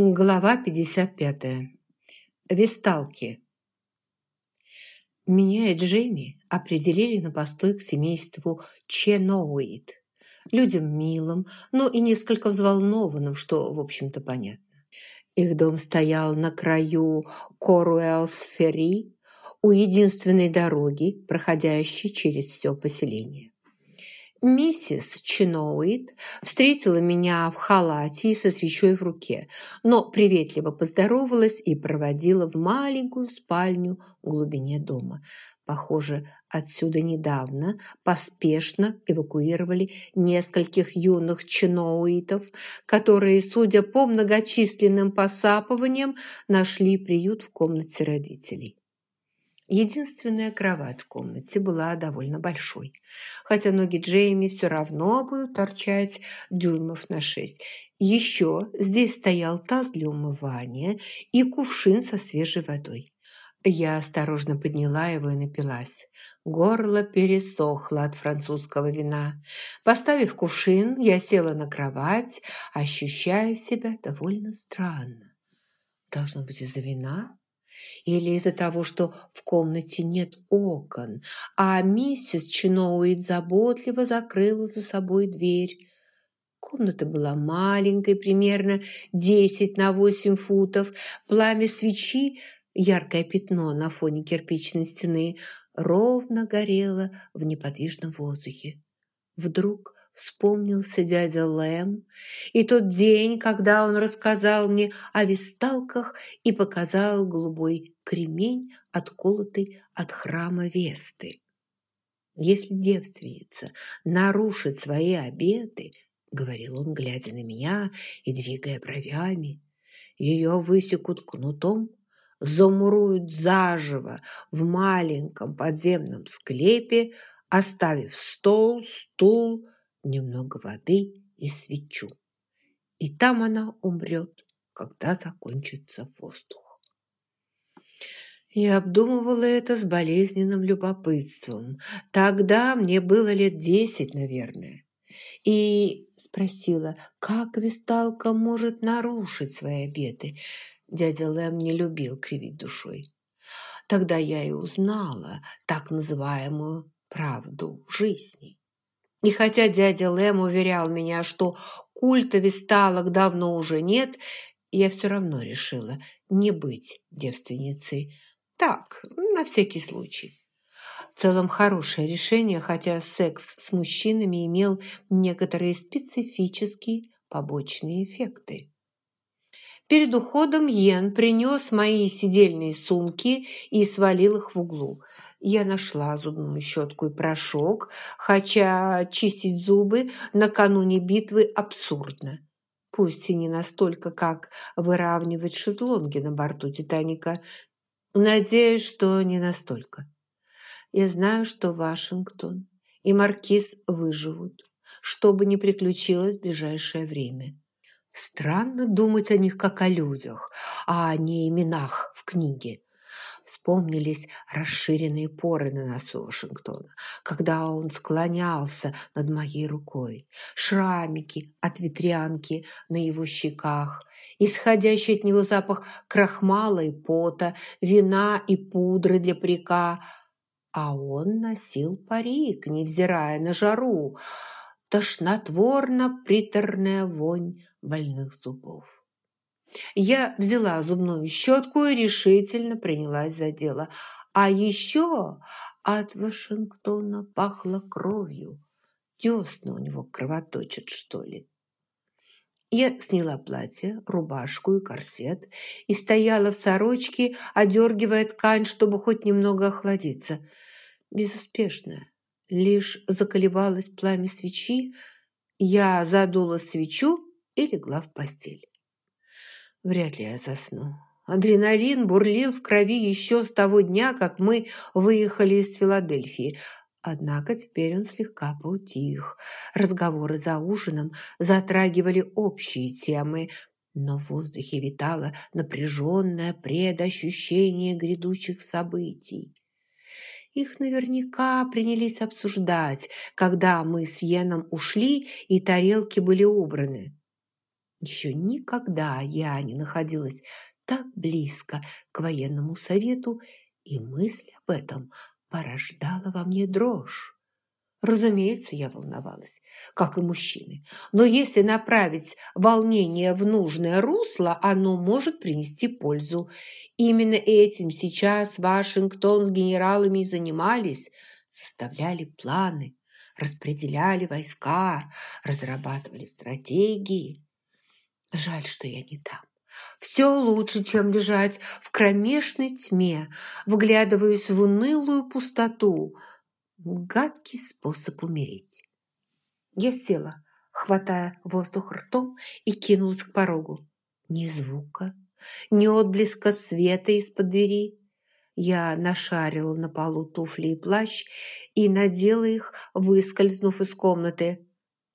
Глава 55. Весталки. Меня и Джейми определили на постой к семейству Ченоуид. Людям милым, но и несколько взволнованным, что, в общем-то, понятно. Их дом стоял на краю Коруэлс-Ферри, у единственной дороги, проходящей через все поселение. Миссис Чиноуит встретила меня в халате и со свечой в руке, но приветливо поздоровалась и проводила в маленькую спальню в глубине дома. Похоже, отсюда недавно поспешно эвакуировали нескольких юных чиноуитов, которые, судя по многочисленным посапываниям, нашли приют в комнате родителей. Единственная кровать в комнате была довольно большой, хотя ноги Джейми все равно будут торчать дюймов на шесть. Еще здесь стоял таз для умывания и кувшин со свежей водой. Я осторожно подняла его и напилась. Горло пересохло от французского вина. Поставив кувшин, я села на кровать, ощущая себя довольно странно. Должно быть из-за вина? Или из-за того, что в комнате нет окон, а миссис Чиноуит заботливо закрыла за собой дверь. Комната была маленькой, примерно 10 на 8 футов. Пламя свечи, яркое пятно на фоне кирпичной стены, ровно горело в неподвижном воздухе. Вдруг вспомнился дядя Лэм и тот день, когда он рассказал мне о висталках и показал голубой кремень, отколотый от храма Весты. Если девственница нарушит свои обеты, говорил он, глядя на меня и двигая бровями, ее высекут кнутом, замуруют заживо в маленьком подземном склепе, оставив стол, стул, немного воды и свечу. И там она умрет, когда закончится воздух. Я обдумывала это с болезненным любопытством. Тогда мне было лет десять, наверное. И спросила, как Висталка может нарушить свои обеты. Дядя Лэм не любил кривить душой. Тогда я и узнала так называемую правду жизни. И хотя дядя Лэм уверял меня, что культа висталок давно уже нет, я все равно решила не быть девственницей. Так, на всякий случай. В целом хорошее решение, хотя секс с мужчинами имел некоторые специфические побочные эффекты. Перед уходом Йен принес мои сидельные сумки и свалил их в углу. Я нашла зубную щетку и порошок, хотя чистить зубы накануне битвы абсурдно. Пусть и не настолько, как выравнивать шезлонги на борту «Титаника». Надеюсь, что не настолько. Я знаю, что Вашингтон и Маркиз выживут, что бы ни приключилось в ближайшее время. Странно думать о них как о людях, а не именах в книге. Вспомнились расширенные поры на носу Вашингтона, когда он склонялся над моей рукой, шрамики от ветрянки на его щеках, исходящий от него запах крахмала и пота, вина и пудры для парика. А он носил парик, невзирая на жару, тошнотворно-приторная вонь больных зубов. Я взяла зубную щетку и решительно принялась за дело. А еще от Вашингтона пахло кровью. Десна у него кровоточат, что ли. Я сняла платье, рубашку и корсет и стояла в сорочке, одергивая ткань, чтобы хоть немного охладиться. Безуспешно. Лишь заколебалось пламя свечи, я задула свечу и легла в постель. Вряд ли я засну. Адреналин бурлил в крови еще с того дня, как мы выехали из Филадельфии. Однако теперь он слегка поутих. Разговоры за ужином затрагивали общие темы, но в воздухе витало напряженное предощущение грядущих событий. Их наверняка принялись обсуждать, когда мы с Йеном ушли и тарелки были убраны. Еще никогда я не находилась так близко к военному совету, и мысль об этом порождала во мне дрожь. Разумеется, я волновалась, как и мужчины. Но если направить волнение в нужное русло, оно может принести пользу. Именно этим сейчас Вашингтон с генералами занимались, составляли планы, распределяли войска, разрабатывали стратегии. Жаль, что я не там. Все лучше, чем лежать в кромешной тьме, вглядываясь в унылую пустоту – Гадкий способ умереть. Я села, хватая воздух ртом и кинулась к порогу. Ни звука, ни отблеска света из-под двери. Я нашарила на полу туфли и плащ и надела их, выскользнув из комнаты.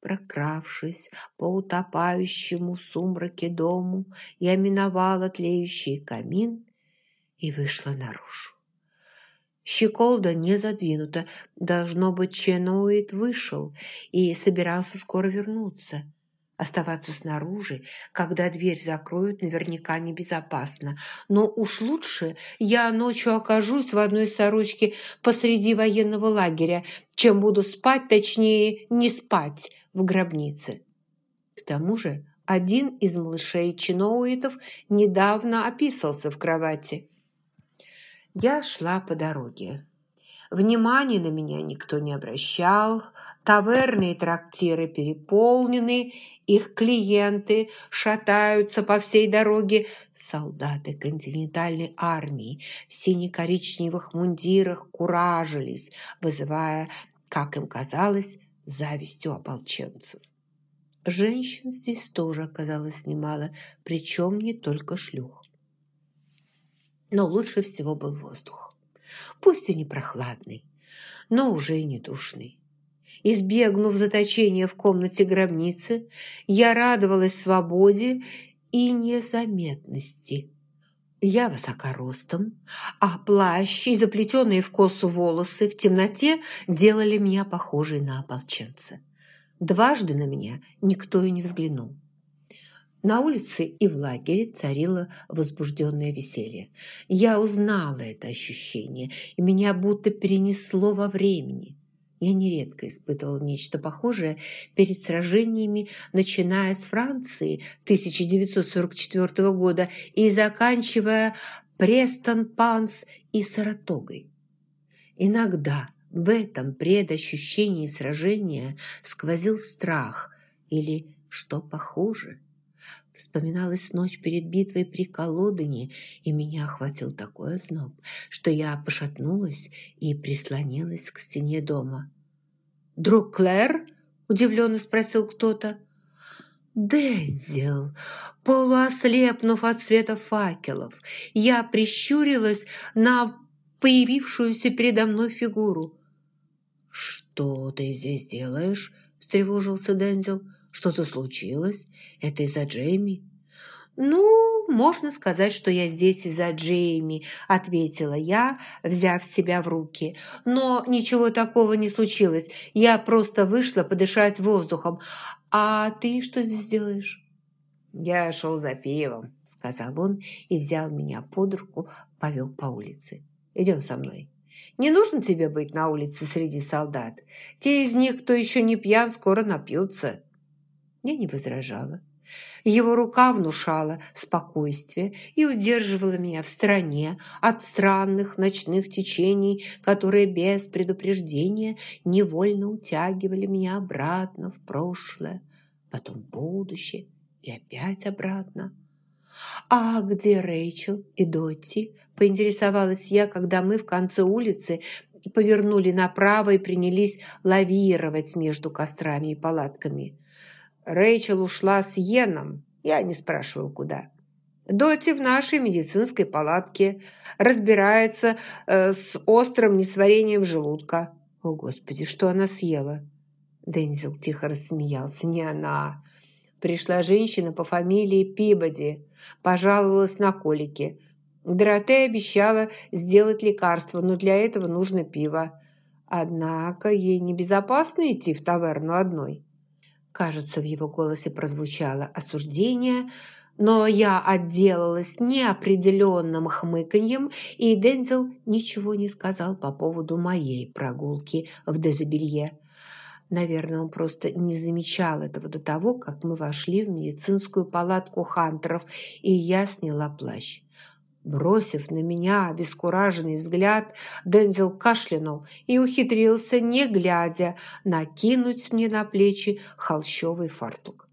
Прокравшись по утопающему сумраке дому, я миновала тлеющий камин и вышла наружу. Щеколда не задвинута. Должно быть, Ченуит вышел и собирался скоро вернуться. Оставаться снаружи, когда дверь закроют, наверняка небезопасно. Но уж лучше я ночью окажусь в одной сорочке посреди военного лагеря, чем буду спать, точнее, не спать в гробнице. К тому же один из малышей Чиноуитов недавно описался в кровати. Я шла по дороге. Внимания на меня никто не обращал, таверны и трактиры переполнены, их клиенты шатаются по всей дороге. Солдаты континентальной армии в сине-коричневых мундирах куражились, вызывая, как им казалось, завистью ополченцев. Женщин здесь тоже оказалось немало, причем не только шлюх но лучше всего был воздух. Пусть и не прохладный, но уже и не душный. Избегнув заточения в комнате гробницы, я радовалась свободе и незаметности. Я высокоростом, а плащ и заплетенные в косу волосы в темноте делали меня похожей на ополченца. Дважды на меня никто и не взглянул. На улице и в лагере царило возбужденное веселье. Я узнала это ощущение, и меня будто перенесло во времени. Я нередко испытывала нечто похожее перед сражениями, начиная с Франции 1944 года и заканчивая Престон-Панс и Саратогой. Иногда в этом предощущении сражения сквозил страх или, что похуже – Вспоминалась ночь перед битвой при Колодыне, и меня охватил такой озноб, что я пошатнулась и прислонилась к стене дома. «Друг Клэр?» – удивленно спросил кто-то. «Дензел!» Полуослепнув от света факелов, я прищурилась на появившуюся передо мной фигуру. «Что ты здесь делаешь?» – встревожился Дензел. Что-то случилось? Это из-за Джейми?» «Ну, можно сказать, что я здесь из-за Джейми», – ответила я, взяв себя в руки. «Но ничего такого не случилось. Я просто вышла подышать воздухом. А ты что здесь делаешь?» «Я шел за пивом», – сказал он и взял меня под руку, повел по улице. «Идем со мной». Не нужно тебе быть на улице среди солдат. Те из них, кто еще не пьян, скоро напьются. Я не возражала. Его рука внушала спокойствие и удерживала меня в стороне от странных ночных течений, которые без предупреждения невольно утягивали меня обратно в прошлое, потом в будущее и опять обратно. «А где Рэйчел и Дотти?» – поинтересовалась я, когда мы в конце улицы повернули направо и принялись лавировать между кострами и палатками – Рэйчел ушла с Йеном. Я не спрашивал, куда. Доти в нашей медицинской палатке разбирается э, с острым несварением желудка. О, Господи, что она съела? Дензел тихо рассмеялся. Не она. Пришла женщина по фамилии Пибоди. Пожаловалась на колики. Доротея обещала сделать лекарство, но для этого нужно пиво. Однако ей небезопасно идти в таверну одной. Кажется, в его голосе прозвучало осуждение, но я отделалась неопределенным хмыканьем, и Дензел ничего не сказал по поводу моей прогулки в Дезабелье. Наверное, он просто не замечал этого до того, как мы вошли в медицинскую палатку Хантеров, и я сняла плащ. Бросив на меня обескураженный взгляд, Дензел кашлянул и ухитрился, не глядя, накинуть мне на плечи холщовый фартук.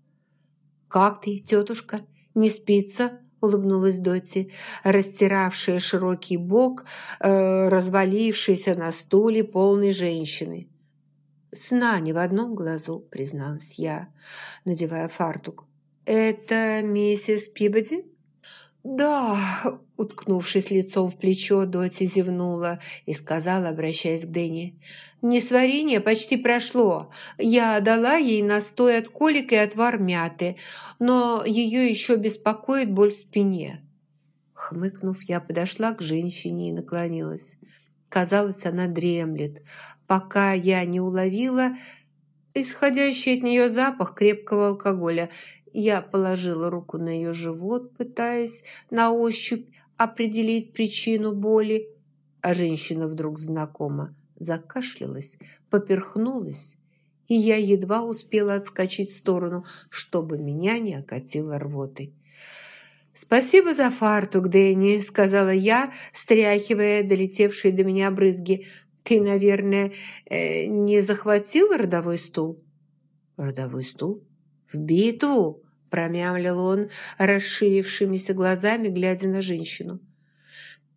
«Как ты, тетушка? Не спится?» – улыбнулась Доти, растиравшая широкий бок, э, развалившейся на стуле полной женщины. «Сна не в одном глазу», – призналась я, надевая фартук. «Это миссис Пибоди?» «Да», – уткнувшись лицом в плечо, Доти зевнула и сказала, обращаясь к Дэнни, «Несварение почти прошло. Я дала ей настой от колик и отвар мяты, но ее еще беспокоит боль в спине». Хмыкнув, я подошла к женщине и наклонилась. Казалось, она дремлет, пока я не уловила исходящий от нее запах крепкого алкоголя – я положила руку на ее живот, пытаясь на ощупь определить причину боли, а женщина вдруг знакомо закашлялась, поперхнулась, и я едва успела отскочить в сторону, чтобы меня не окатило рвотой. «Спасибо за фартук, Дэнни», — сказала я, стряхивая долетевшие до меня брызги. «Ты, наверное, э, не захватил родовой стул?» «Родовой стул?» «В битву!» – промямлил он, расширившимися глазами, глядя на женщину.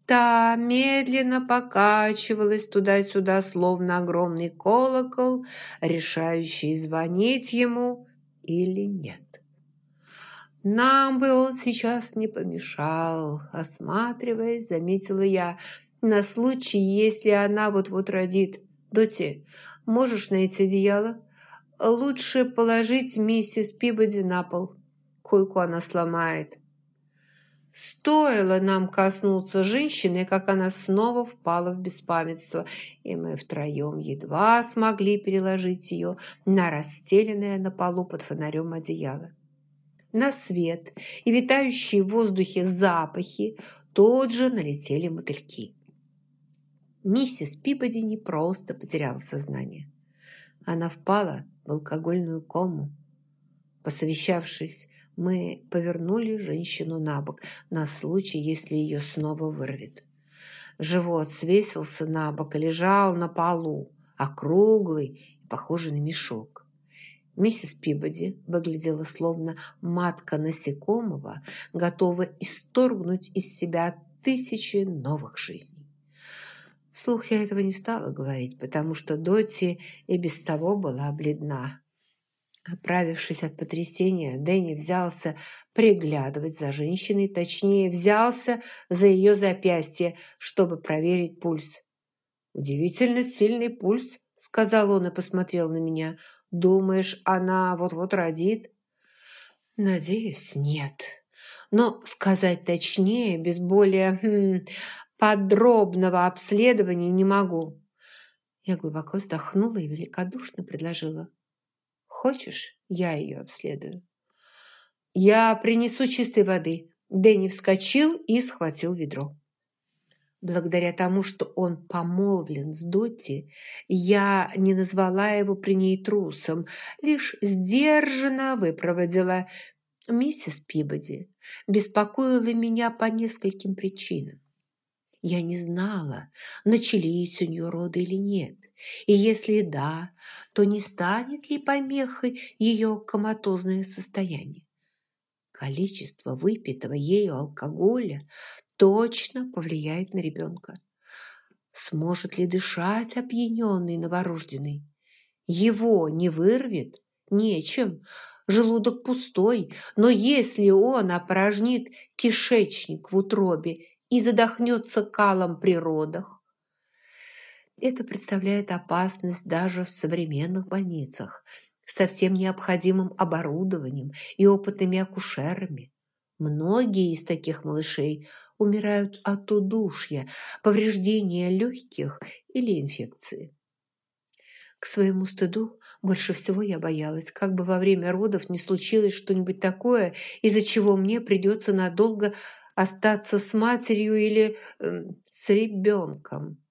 Та медленно покачивалась туда-сюда, словно огромный колокол, решающий звонить ему или нет. «Нам бы он сейчас не помешал», – осматриваясь, заметила я, на случай, если она вот-вот родит. «Доти, можешь найти одеяло? Лучше положить миссис Пибоди на пол. Койку она сломает. Стоило нам коснуться женщины, как она снова впала в беспамятство, и мы втроем едва смогли переложить ее на расстеленное на полу под фонарем одеяло. На свет и витающие в воздухе запахи тут же налетели мотыльки. Миссис Пибоди не просто потеряла сознание. Она впала в алкогольную кому. Посовещавшись, мы повернули женщину на бок на случай, если ее снова вырвет. Живот свесился на бок и лежал на полу, округлый и похожий на мешок. Миссис Пибоди выглядела словно матка насекомого, готова исторгнуть из себя тысячи новых жизней. Вслух я этого не стала говорить, потому что Доти и без того была бледна. Оправившись от потрясения, Дэнни взялся приглядывать за женщиной, точнее, взялся за ее запястье, чтобы проверить пульс. «Удивительно сильный пульс», — сказал он и посмотрел на меня. «Думаешь, она вот-вот родит?» «Надеюсь, нет. Но сказать точнее, без более хм, подробного обследования не могу». Я глубоко вздохнула и великодушно предложила. «Хочешь, я ее обследую?» «Я принесу чистой воды». Дэнни вскочил и схватил ведро. Благодаря тому, что он помолвлен с Дотти, я не назвала его при ней трусом, лишь сдержанно выпроводила. Миссис Пибоди беспокоила меня по нескольким причинам. Я не знала, начались у нее роды или нет. И если да, то не станет ли помехой ее коматозное состояние? Количество выпитого ею алкоголя точно повлияет на ребенка. Сможет ли дышать опьяненный новорожденный? Его не вырвет? Нечем. Желудок пустой, но если он опорожнит кишечник в утробе и задохнется калом при родах. Это представляет опасность даже в современных больницах со всем необходимым оборудованием и опытными акушерами. Многие из таких малышей умирают от удушья, повреждения легких или инфекции. К своему стыду больше всего я боялась, как бы во время родов не случилось что-нибудь такое, из-за чего мне придется надолго остаться с матерью или э, с ребенком.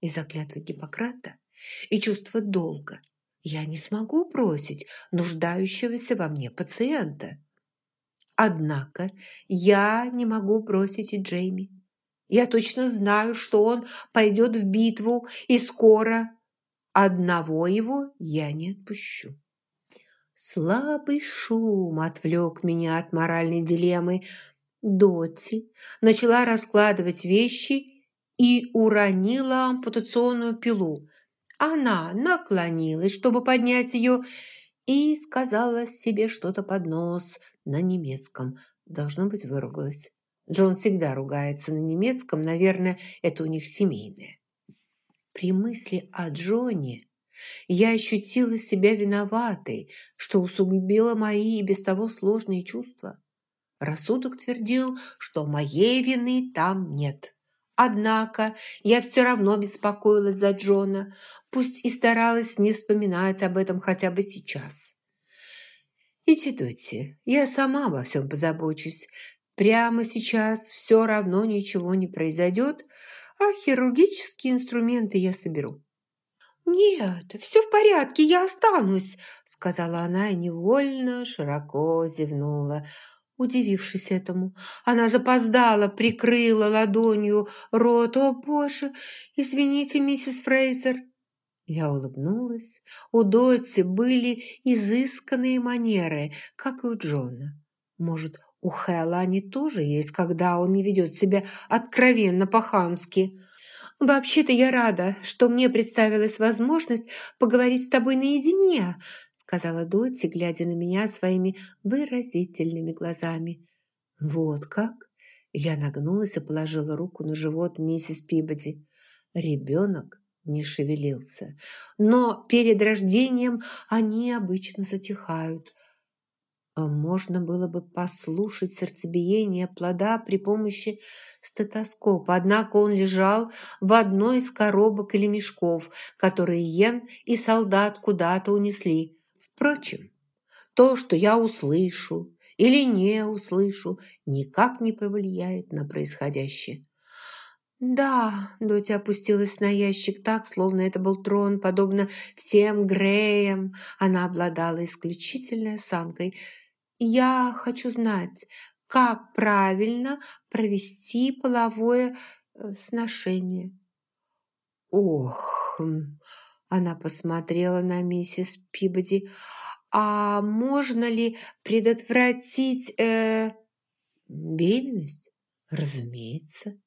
Из-за Гиппократа и чувства долга я не смогу бросить нуждающегося во мне пациента. Однако я не могу бросить и Джейми. Я точно знаю, что он пойдет в битву, и скоро одного его я не отпущу. Слабый шум отвлек меня от моральной дилеммы. Дотти начала раскладывать вещи и уронила ампутационную пилу. Она наклонилась, чтобы поднять ее, и сказала себе что-то под нос на немецком. Должно быть, выругалась. Джон всегда ругается на немецком, наверное, это у них семейное. При мысли о Джоне я ощутила себя виноватой, что усугубила мои и без того сложные чувства. Рассудок твердил, что моей вины там нет. Однако я все равно беспокоилась за Джона, пусть и старалась не вспоминать об этом хотя бы сейчас. «Идите, я сама обо всем позабочусь. Прямо сейчас все равно ничего не произойдет, а хирургические инструменты я соберу». «Нет, все в порядке, я останусь», — сказала она и невольно широко зевнула. Удивившись этому, она запоздала, прикрыла ладонью рот. «О, Боже! Извините, миссис Фрейзер!» Я улыбнулась. У Дотти были изысканные манеры, как и у Джона. Может, у Хэлла они тоже есть, когда он не ведет себя откровенно по-хамски. «Вообще-то я рада, что мне представилась возможность поговорить с тобой наедине», сказала Дотти, глядя на меня своими выразительными глазами. «Вот как?» Я нагнулась и положила руку на живот миссис Пибоди. Ребенок не шевелился, но перед рождением они обычно затихают – а можно было бы послушать сердцебиение плода при помощи стетоскопа, однако он лежал в одной из коробок или мешков, которые Йен и солдат куда-то унесли. Впрочем, то, что я услышу или не услышу, никак не повлияет на происходящее. «Да», – Дотя опустилась на ящик так, словно это был трон, подобно всем Греям. Она обладала исключительной осанкой – я хочу знать, как правильно провести половое э, сношение. Ох, она посмотрела на миссис Пибоди. А можно ли предотвратить э, беременность? Разумеется.